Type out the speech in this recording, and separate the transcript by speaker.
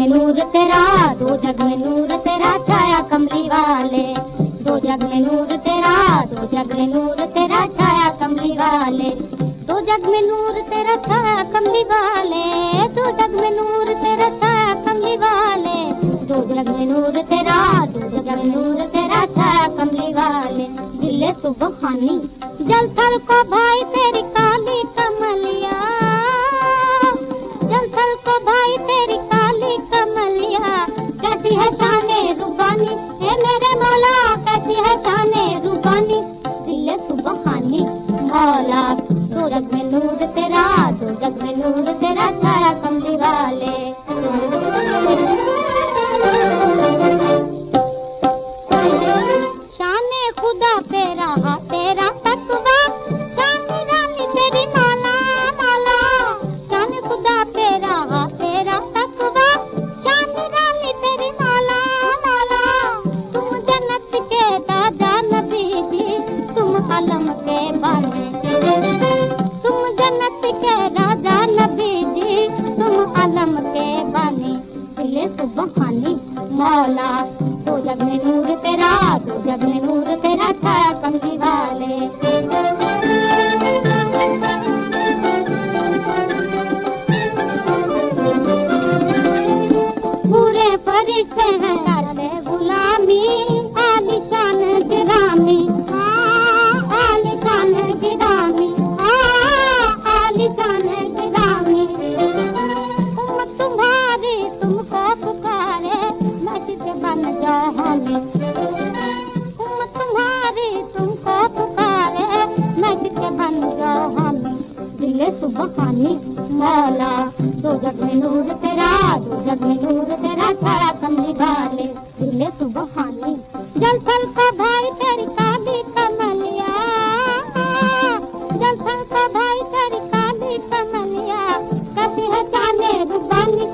Speaker 1: میں نور تیرا دو جگ میں نور تیرا چھایا کملی والے دو جگ میں نور تیرا دو جگ میں نور تیرا چھایا کملی والے دو جگ میں نور تیرا چھایا کملی والے دو جگ میں نور تیرا چھایا کملی والے دو جگ میں نور تیرا دو جگ میں نور تیرا چھایا کملی والے دل سبحانی جل تھل کو بھائی تیری کالی کملیا جل تھل کو بھائی تیری ہے شان روبانی اے میرے مولا، کیسی ہے شان روبانی دل سبحانی مولا دو جگ میں نور تیرا دو جگ میں نور تیرا، چھایا صبح خانی مولا، تو جگ میں نور تیرا، تو جگ میں نور تیرا تھا کملی والے۔ پورے فرشتے ہیں غلامی مکانی مولا دو جگ میں نور تیرا دو جگ میں نور تیرا سارا کم نبھالے۔ دل سبحانی، جل پھل کا بھائی تیری کابی کملیا جل پھل کا بھائی تیری کابی کملیا کبھی ہٹانے ربانی